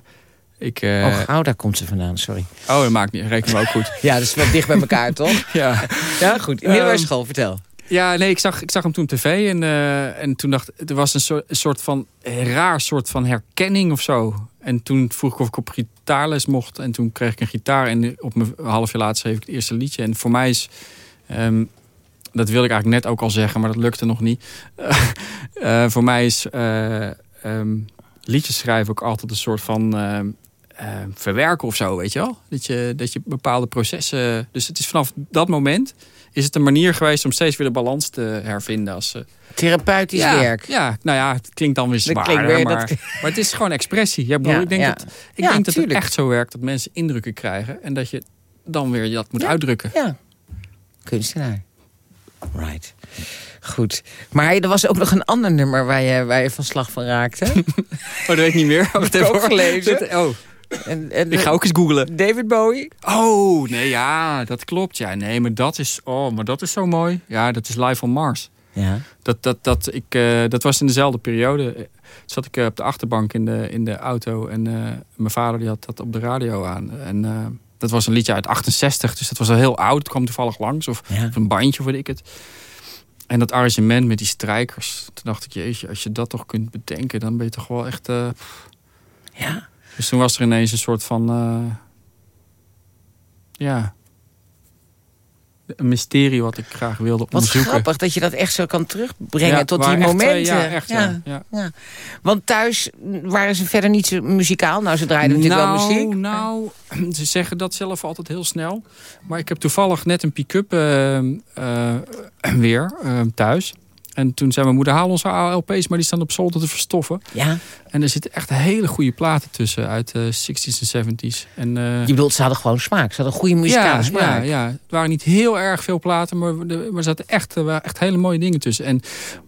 ik eh, Oh, Gouda komt ze vandaan, sorry. oh, dat maakt niet, rekenen we ook goed. Ja, dat is wel dicht bij elkaar, toch? ja. Ja, goed. In middelbare Ehm, school, vertel. ja, nee, ik zag, ik zag hem toen tv. En, en toen dacht ik, er was een soort, een soort van, een raar soort van herkenning of zo. En toen vroeg ik of ik op gitaarles mocht. En toen kreeg ik een gitaar. En op mijn half jaar later schreef ik het eerste liedje. En voor mij is... ehm, dat wilde ik eigenlijk net ook al zeggen, maar dat lukte nog niet. Eh, voor mij is eh, ehm, liedjes schrijven ook altijd een soort van verwerken of zo, weet je wel? Dat je, dat je bepaalde processen... Dus het is vanaf dat moment is het een manier geweest om steeds weer de balans te hervinden. Als, eh, Therapeutisch ja, werk. Ja, nou ja, het klinkt dan weer zwaar, weer- maar, dat- maar het is gewoon expressie. Ja, ik bedoel, Ja, ik denk ja. dat, ik denk dat het echt zo werkt dat mensen indrukken krijgen en dat je dan weer dat moet uitdrukken. Ja. Kunstenaar. Right. Goed. Maar er was ook nog een ander nummer waar je, waar je van slag van raakte. Oh, dat weet ik niet meer. Wacht heb ik gelezen. Oh, en, en, ik ga ook eens googlen. David Bowie. Oh, nee, ja, dat klopt. Ja, nee, maar dat is, oh, maar dat is zo mooi. Ja, dat is Live on Mars. Ja. Dat, dat, dat, ik, eh, dat was in dezelfde periode. Eh, Zat ik eh, op de achterbank in de, in de auto. En mijn vader die had dat op de radio aan. En dat was een liedje uit 68. Dus dat was al heel oud. Het kwam toevallig langs. Of, Ja. een bandje, of weet ik het. En dat arrangement met die strijkers. Toen dacht ik, jeetje, als je dat toch kunt bedenken... dan ben je toch wel echt... eh, Ja. dus toen was er ineens een soort van... eh, ja... Een mysterie wat ik graag wilde Wat onderzoeken. grappig dat je dat echt zo kan terugbrengen Ja, tot die echt, eh, momenten. ja, echt, ja. ja. Want thuis waren ze verder niet zo muzikaal. Nou, ze draaiden natuurlijk wel muziek. Nou, ze zeggen dat zelf altijd heel snel. Maar ik heb toevallig net een pick-up eh, eh, weer eh, thuis. En toen zei mijn moeder, haal onze oude LP's, maar die staan op zolder te verstoffen. Ja. En er zitten echt hele goede platen tussen uit de 60s en 70s. En, eh, Je bedoelt, ze hadden gewoon smaak. Ze hadden goede muzikale ja, smaak. Ja, ja, het waren niet heel erg veel platen, maar er, maar er zaten echt, er waren echt hele mooie dingen tussen. En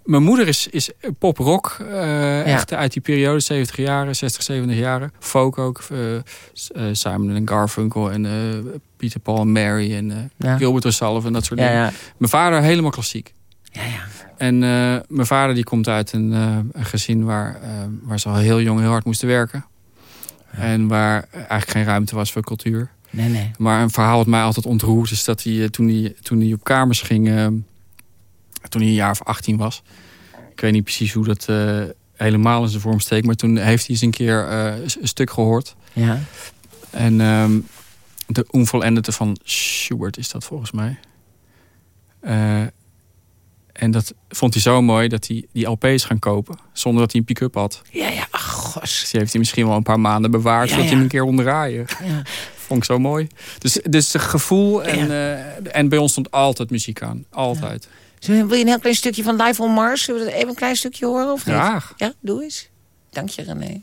mijn moeder is, is pop-rock, eh, echt uit die periode, 70 jaren, 60, 70 jaren. Folk ook, eh, eh, Simon en Garfunkel en eh, Peter Paul en Mary en eh. Gilbert O'Sullivan en dat soort Ja, dingen. Mijn vader helemaal klassiek. Ja, ja. En eh, mijn vader die komt uit een, eh, een gezin waar, eh, waar ze al heel jong heel hard moesten werken. En waar eigenlijk geen ruimte was voor cultuur. Nee, nee. Maar een verhaal wat mij altijd ontroert is dat hij toen hij, toen hij op kamers ging, toen hij een jaar of 18 was. Ik weet niet precies hoe dat helemaal in zijn vorm steekt, maar toen heeft hij eens een keer een stuk gehoord. Ja. En ehm, de onvollendete van Schubert is dat volgens mij. En dat vond hij zo mooi dat hij die LP's gaan kopen. Zonder dat hij een pick-up had. Ja, ja. Ach, gos. Dus die heeft hij misschien wel een paar maanden bewaard. Ja, zodat ja. hij hem een keer kon draaien. Ja. Vond ik zo mooi. Dus, dus het gevoel. En, eh, en bij ons stond altijd muziek aan. Altijd. Zullen we- Wil je een heel klein stukje van Live on Mars? Zullen we dat even een klein stukje horen? Of niet? Graag. Ja, doe eens. Dank je, René.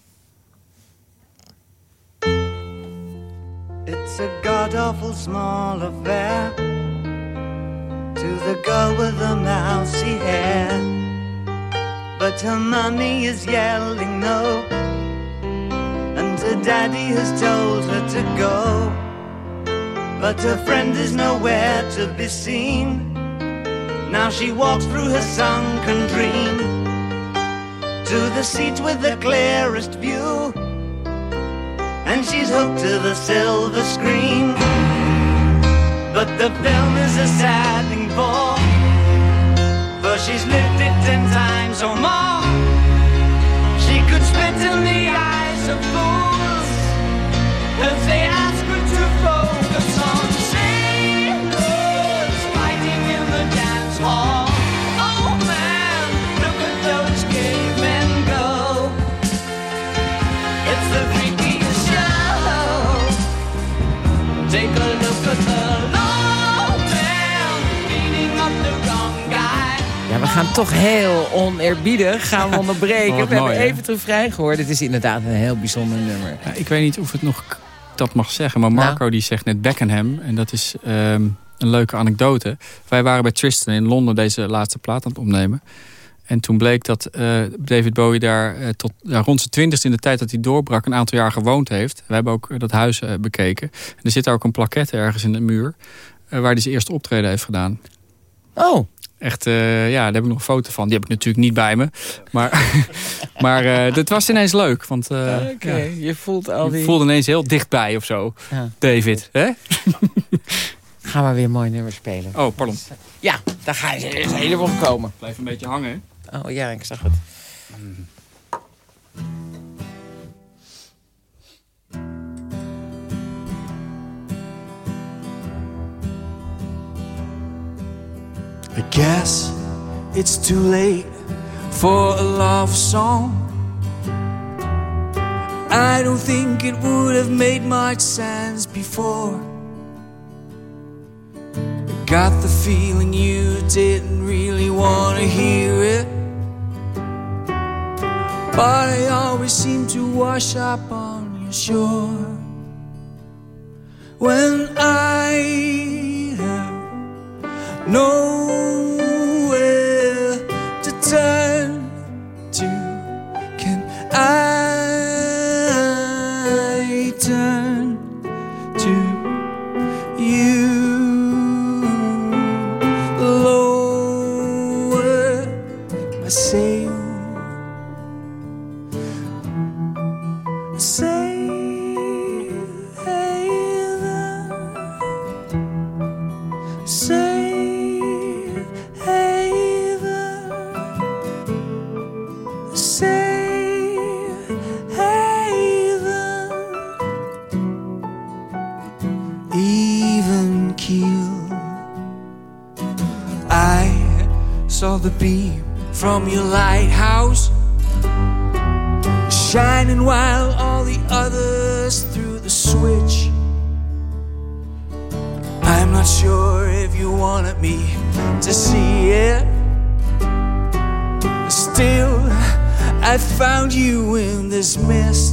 It's a god awful small affair to the girl with the mousy hair. But her mommy is yelling no, and her daddy has told her to go. but her friend is nowhere to be seen. Now she walks through her sunken dream to the seat with the clearest view, and she's hooked to the silver screen. But the film is a sad thing for she's lived it ten times or more. She could spit in the eyes of we gaan toch heel oneerbiedig gaan we onderbreken. We mooi, hebben even het refrein gehoord. Het is inderdaad een heel bijzonder nummer. Ja, ik weet niet of het nog dat mag zeggen. Maar Nou. Marco die zegt net Beckenham. En dat is ehm, een leuke anekdote. Wij waren bij Tristan in Londen deze laatste plaat aan het opnemen. En toen bleek dat eh, David Bowie daar eh, tot ja, rond zijn twintigste in de tijd dat hij doorbrak... een aantal jaar gewoond heeft. We hebben ook eh, dat huis bekeken. En er zit daar ook een plaquette ergens in de muur... waar hij zijn eerste optreden heeft gedaan. Oh, Echt, eh, ja, daar heb ik nog een foto van. Die heb ik natuurlijk niet bij me. Maar, maar eh dat was ineens leuk. Want eh, ja, Je voelt al je die... voelde ineens heel dichtbij of zo. Ja. David, hè? Gaan we weer een mooi nummer spelen. Oh, pardon. Ja, daar ga je er helemaal komen. Blijf een beetje hangen? Oh ja, ik zag het. I guess it's too late for a love song. I don't think it would have made much sense before. I got the feeling you didn't really want to hear it. But I always seem to wash up on your shore. When I nowhere to turn to. Can I from your lighthouse shining while all the others threw the switch. I'm not sure if you wanted me to see it. Still, I found you in this mist.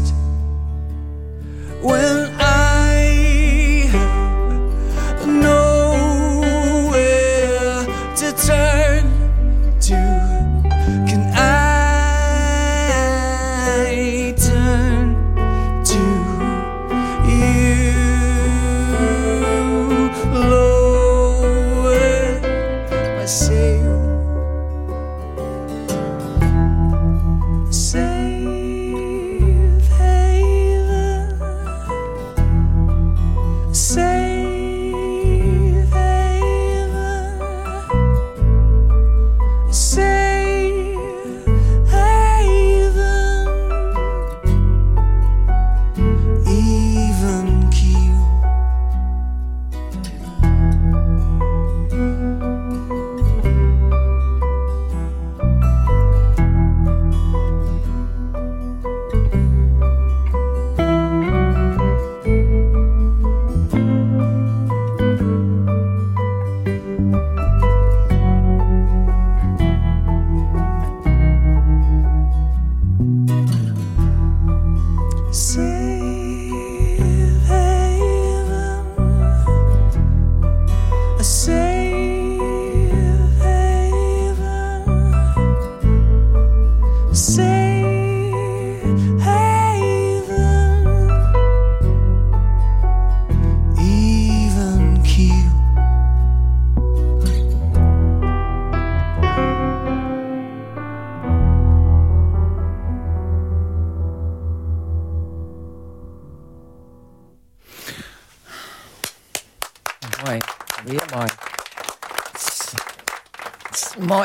Say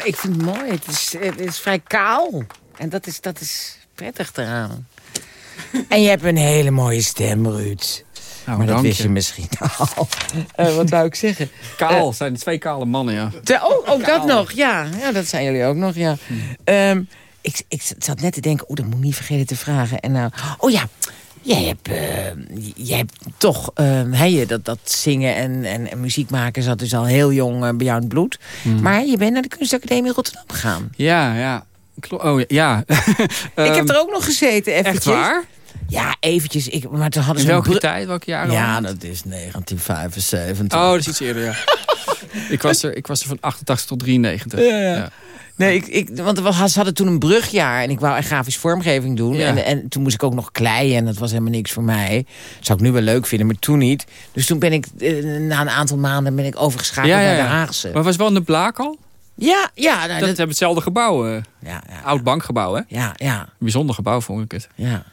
Ik vind het mooi. Het is, het is vrij kaal. En dat is, dat is prettig eraan. En je hebt een hele mooie stem, Ruud. Nou, maar dat wist je, je. misschien al. Eh, wat wou ik zeggen? Kaal, zijn de twee kale mannen, ja. Te- oh, ook dat nog, ja. Ja, dat zijn jullie ook nog, ja. Ehm, ik, ik zat net te denken, oh, dat moet ik niet vergeten te vragen. En nou, oh ja, jij hebt, jij hebt toch, ehm, je, dat, dat zingen en, en, en muziek maken zat dus al heel jong eh, bij jou in het bloed. Maar je bent naar de kunstacademie Rotterdam gegaan. Ja, ja. Oh, ja. ik Ehm, heb er ook nog gezeten, eventjes. Echt waar? Ja, eventjes. Ik, maar toen hadden ze welke tijd? Welke jaren? Ja, dat is 1975. Oh, dat is iets eerder, ja. ik, was er, ik was er van 88 tot 93. Ja, ja. Nee, ik, ik, want was, ze hadden toen een brugjaar en ik wou echt grafisch vormgeving doen. Ja. En, en toen moest ik ook nog kleien en dat was helemaal niks voor mij. zou ik nu wel leuk vinden, maar toen niet. Dus toen ben ik, eh, na een aantal maanden, ben ik overgeschakeld Ja, ja, naar de. Haagse. Maar was wel in de Blaak al? Ja, ja, nou, Dat, dat- hebben hetzelfde gebouw. eh, ja, ja, Oud bankgebouw, hè? ja, ja, Bijzonder gebouw, vond ik het. ja.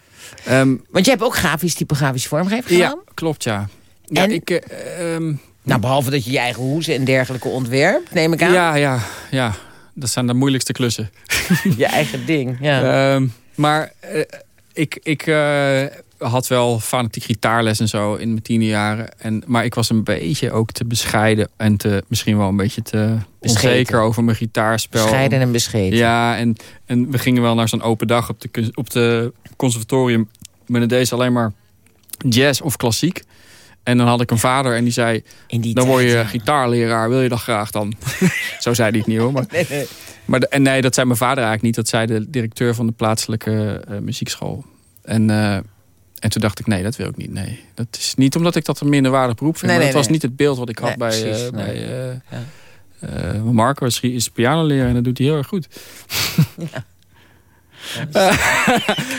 Ehm, Want jij hebt ook grafisch typografische vormgeving gedaan? ja, klopt, ja. ja En? ik, eh, ehm, Nou, behalve dat je je eigen hoesen en dergelijke ontwerpt, neem ik aan. ja, ja, ja. Dat zijn de moeilijkste klussen. Je eigen ding, ja. Ehm, maar eh, ik, ik eh, had wel fanatiek gitaarles en zo in mijn tienerjaren. En, maar ik was een beetje ook te bescheiden. En te, misschien wel een beetje te Bescheten. onzeker over mijn gitaarspel. Bescheiden en bescheten. Ja, en, en we gingen wel naar zo'n open dag op de, op de conservatorium. Maar dan deed ze alleen maar jazz of klassiek. En dan had ik een vader en die zei... Die Dan word tijd, je ja. gitaarleraar, wil je dat graag dan? Zo zei hij het niet hoor. Maar, Nee, nee. maar de- en nee, dat zei mijn vader eigenlijk niet. Dat zei de directeur van de plaatselijke eh, muziekschool. En, eh, en toen dacht ik, nee, dat wil ik niet. Nee, dat is niet omdat ik dat een minderwaardig beroep vind. Nee, maar nee, dat was niet het beeld wat ik had bij, eh, precies, nee. bij Ja. Marco. Is, is pianoleraar en dat doet hij heel erg goed.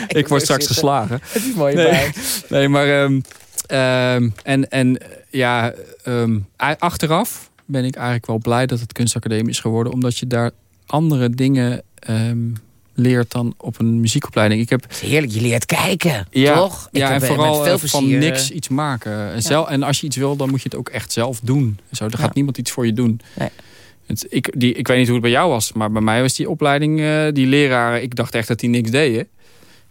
ik word straks zitten. geslagen. Het is mooi Nee. Nee, maar... ehm, ehm, en, en ja, ehm, achteraf ben ik eigenlijk wel blij dat het kunstacademie is geworden. Omdat je daar andere dingen ehm, leert dan op een muziekopleiding. Ik heb heerlijk, je leert kijken, ja, toch? Ik ja, en eh, vooral veel eh, van plezier, niks eh, iets maken. En, zelf, en als je iets wil, dan moet je het ook echt zelf doen. Zo, er Ja. gaat niemand iets voor je doen. Nee. Het, ik, die, ik weet niet hoe het bij jou was, maar bij mij was die opleiding, die leraren, ik dacht echt dat die niks deden.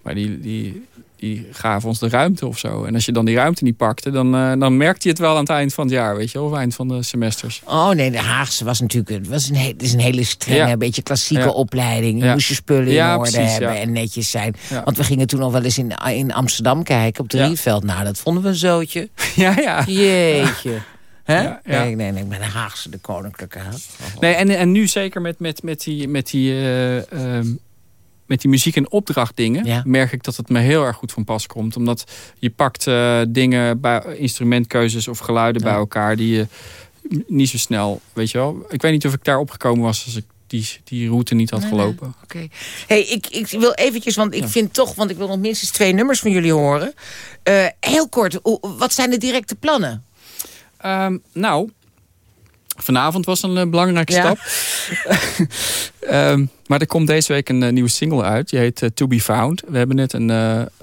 Maar die, die, die gaven ons de ruimte of zo. En als je dan die ruimte niet pakte, dan, eh, dan merkte je het wel aan het eind van het jaar, weet je of eind van de semesters. Oh nee, de Haagse was natuurlijk het was een, he- het is een hele strenge, Ja. beetje klassieke Ja. opleiding. Je moest je spullen Ja, in orde precies, hebben en netjes zijn. Want we gingen toen nog wel eens in, in Amsterdam kijken op de. Rietveld. Nou, dat vonden we een zootje. ja, ja. Jeetje. Hè? Ja, ja. Nee, nee, nee, maar de Haagse, de koninklijke. Nee, en, en nu zeker met, met, met die, met die, eh, ehm, met die muziek- en opdrachtdingen... Ja. merk ik dat het me heel erg goed van pas komt. Omdat je pakt eh, dingen, bij instrumentkeuzes of geluiden Ja. bij elkaar... die je niet zo snel, weet je wel... Ik weet niet of ik daar opgekomen was als ik die, die route niet had Nee, nee. gelopen. Oké. Hey, ik, ik wil eventjes, want ik Ja. vind toch, want ik wil nog minstens twee nummers van jullie horen. Eh, heel kort, wat zijn de directe plannen? Ehm, nou, vanavond was een eh, belangrijke Ja. stap. Ehm, maar er komt deze week een eh, nieuwe single uit. Die heet eh, To Be Found. We hebben net een,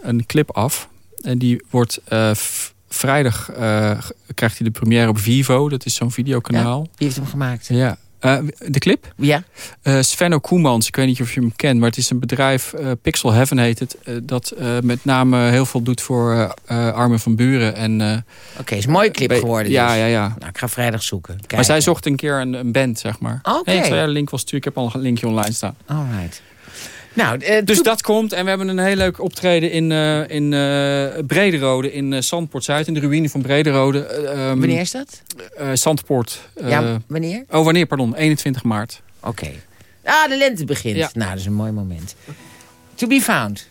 een clip af. En die wordt vrijdag krijgt hij de première op Vivo. Dat is zo'n videokanaal. Wie heeft hem gemaakt? Ja. Eh, de clip? Ja? Eh Svenno Koemans, ik weet niet of je hem kent, maar het is een bedrijf, eh, Pixel Heaven heet het, dat met name heel veel doet voor Armin van Buren. En, Oké, is een mooie clip geworden. Ja, dus. ja, ja. Nou, ik ga vrijdag zoeken. Maar zij zocht een keer een, een band, zeg maar. Oké. Ik link wel sturen. Ik heb al een linkje online staan. Alright. Nou, eh, Dus dat komt. En we hebben een heel leuk optreden in, eh in eh Brederode. In Zandpoort Zuid. In de ruïne van Brederode. Eh, ehm, wanneer is dat? eh, Zandpoort. eh, ja, wanneer? Oh, wanneer? Pardon. 21 maart. Oké. Ah, de lente begint. Ja. Nou, dat is een mooi moment. To be found.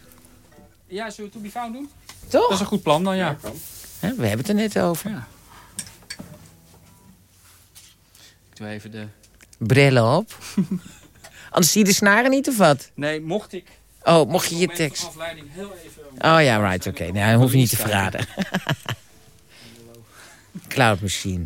Ja, zullen we To Be Found doen? Toch? Dat is een goed plan dan, ja. Hè, we hebben het er net over. Ja. Ik doe even de... Brillen op. Anders zie je de snaren niet of wat? Nee, mocht ik... Oh, mocht je je tekst... afleiding heel even... Oh ja, right, oké. Nou, dan hoef je niet te verraden. Cloud Machine.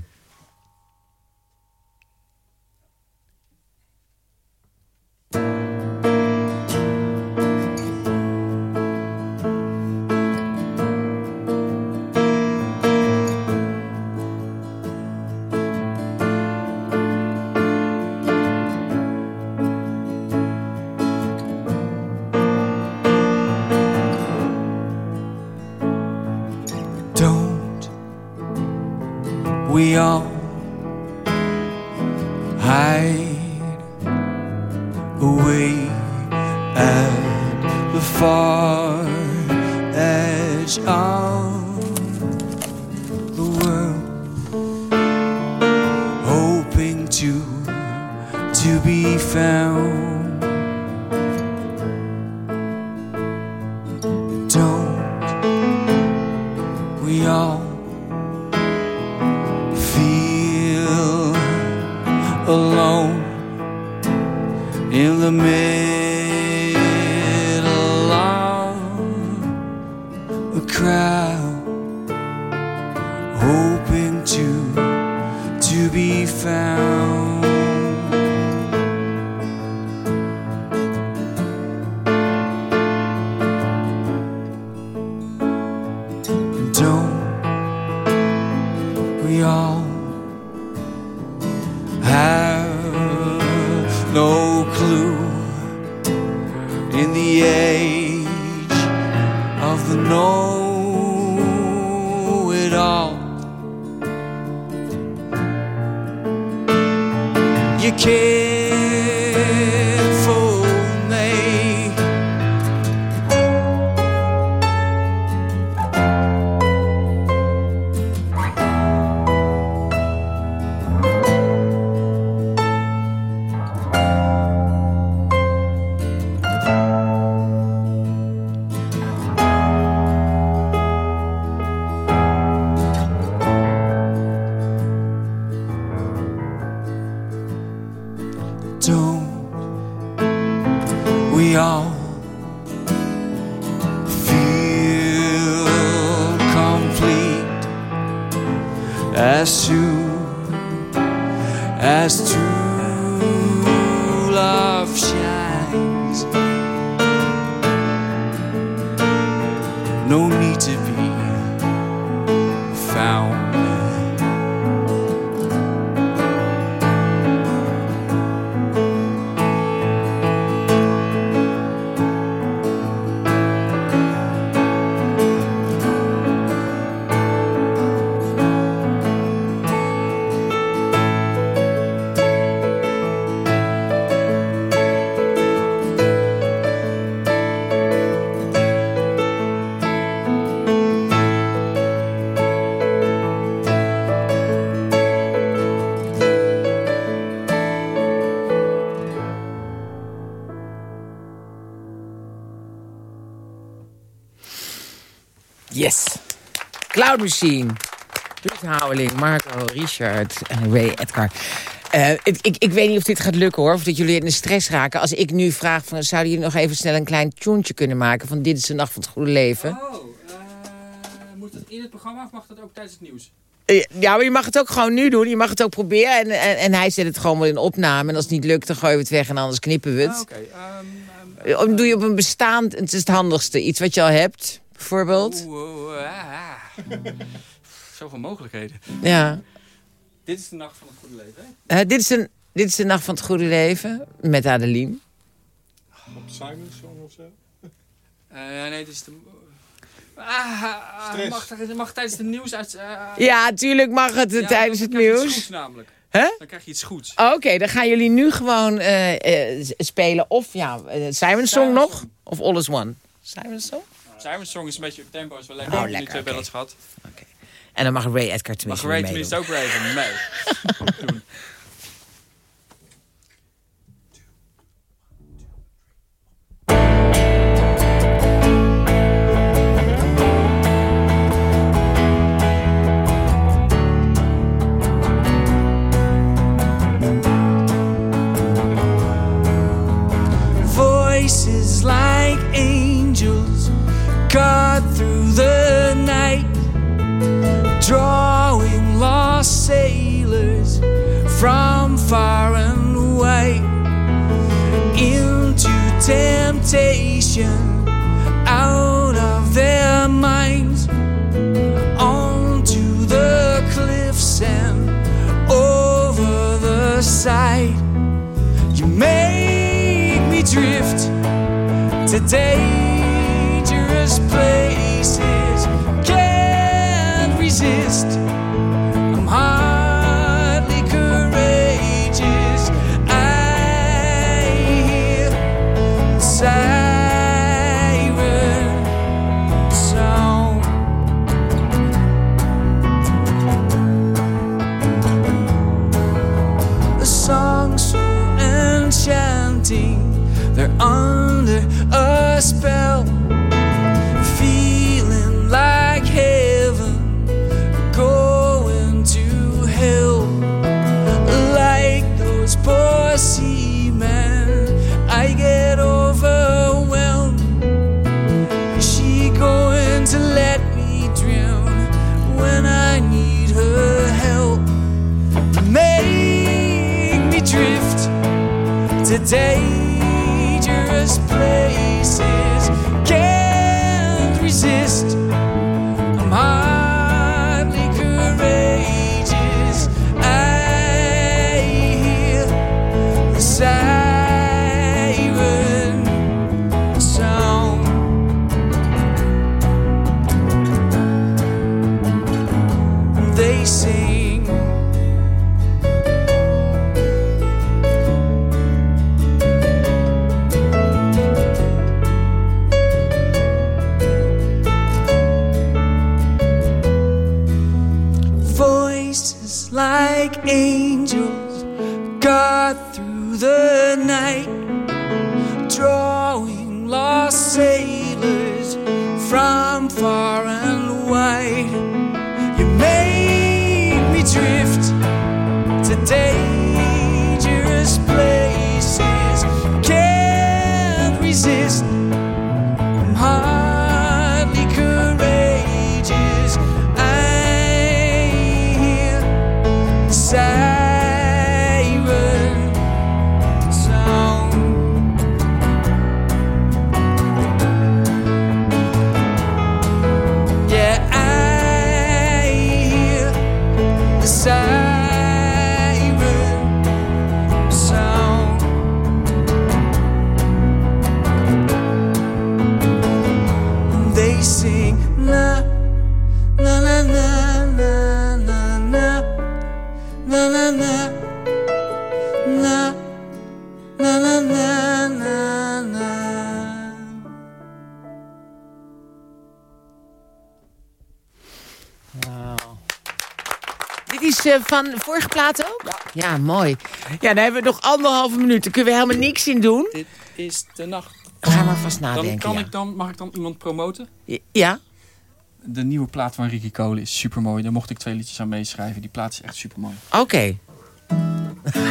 Cloud Machine. Ruud Houweling, Marco, Richard en Ray Edgar. Eh, ik, ik, ik weet niet of dit gaat lukken hoor, of dat jullie in de stress raken. Als ik nu vraag, van, zouden jullie nog even snel een klein tjoentje kunnen maken... van dit is de nacht van het goede leven? Oh, moet dat in het programma of mag dat ook tijdens het nieuws? Eh, Ja, maar je mag het ook gewoon nu doen. Je mag het ook proberen. En, en, en hij zet het gewoon wel in opname. En als het niet lukt, dan gooien we het weg en anders knippen we het. Ah, ehm, ehm, Doe je op een bestaand, het is het handigste. Iets wat je al hebt, bijvoorbeeld. ah. Zoveel mogelijkheden. Ja. Dit is de nacht van het goede leven, hè? Eh, dit, is een, dit is de nacht van het goede leven met Adeline. Op Simon's Song of zo? Eh, nee, dit is de... Ah, ah, Stress. mag, mag tijdens het nieuws uit... eh, Ja, tuurlijk mag het ja, tijdens dan het krijg je iets nieuws. goeds namelijk. Hè? Dan krijg je iets goeds. Oké, dan gaan jullie nu gewoon eh, eh, spelen. Of ja, uh, Simon's Song nog? Of All is One? Simon's Song? Simon's Song is een beetje tempo, is wel lekker. Oh, lekker, twee oké. gehad. En dan mag Ray Edgar Mag tenminste Ray weer tenminste ook weer even mee. Doen. Cut through the night, drawing lost sailors from far and wide into temptation out of their minds onto the cliffs and over the side. You make me drift to Places can't resist. I'm hardly courageous. I hear the siren song. The songs so enchanting, they're under a spell. Van vorige plaat ook? Ja. mooi. Ja, dan hebben we nog anderhalve minuut. Daar kunnen we helemaal niks in doen. Dit is de nacht. Ga maar vast Dan nadenken. kan ja. ik dan, mag ik dan iemand promoten? Ja? De nieuwe plaat van Ricky Cole is super mooi. Daar mocht ik twee liedjes aan meeschrijven. Die plaat is echt super mooi. Oké.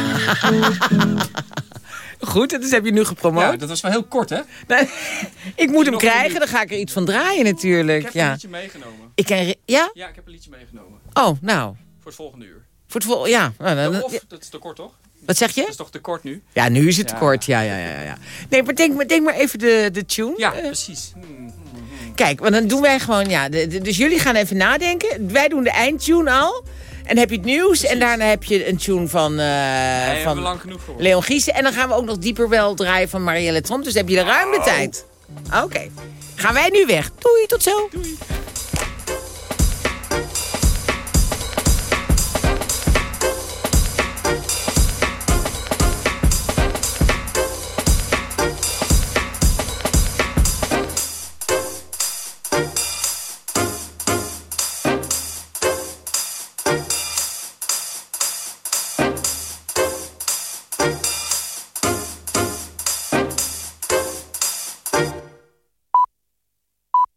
Goed, dus heb je nu gepromoot. Ja, dat was wel heel kort, hè? Nee, ik moet hem krijgen, dan ga ik er iets van draaien natuurlijk. Ik heb een liedje meegenomen. Ik ken, ja? Ja, ik heb een liedje meegenomen. Oh, nou. Voor het volgende uur. Voor het vol ja. Nou, dan- of, dat is te kort, toch? Wat zeg je? Dat is toch te kort nu? Ja, nu is het Ja. kort. Ja, ja, ja, ja. Nee, maar denk, maar denk maar even de, de tune. Ja, Eh, precies. Hmm. Kijk, want dan doen wij gewoon, ja. de- de- dus jullie gaan even nadenken. Wij doen de eindtune al. En heb je het nieuws. En daarna heb je een tune van, hebben van lang genoeg voor. Leon Giessen. En dan gaan we ook nog dieper wel draaien van Marielle Tromp. Dus heb je de ruim de tijd. Oké. Gaan wij nu weg. Doei, tot zo. Doei.